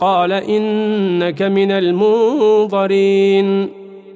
قال إنك من المنظرين.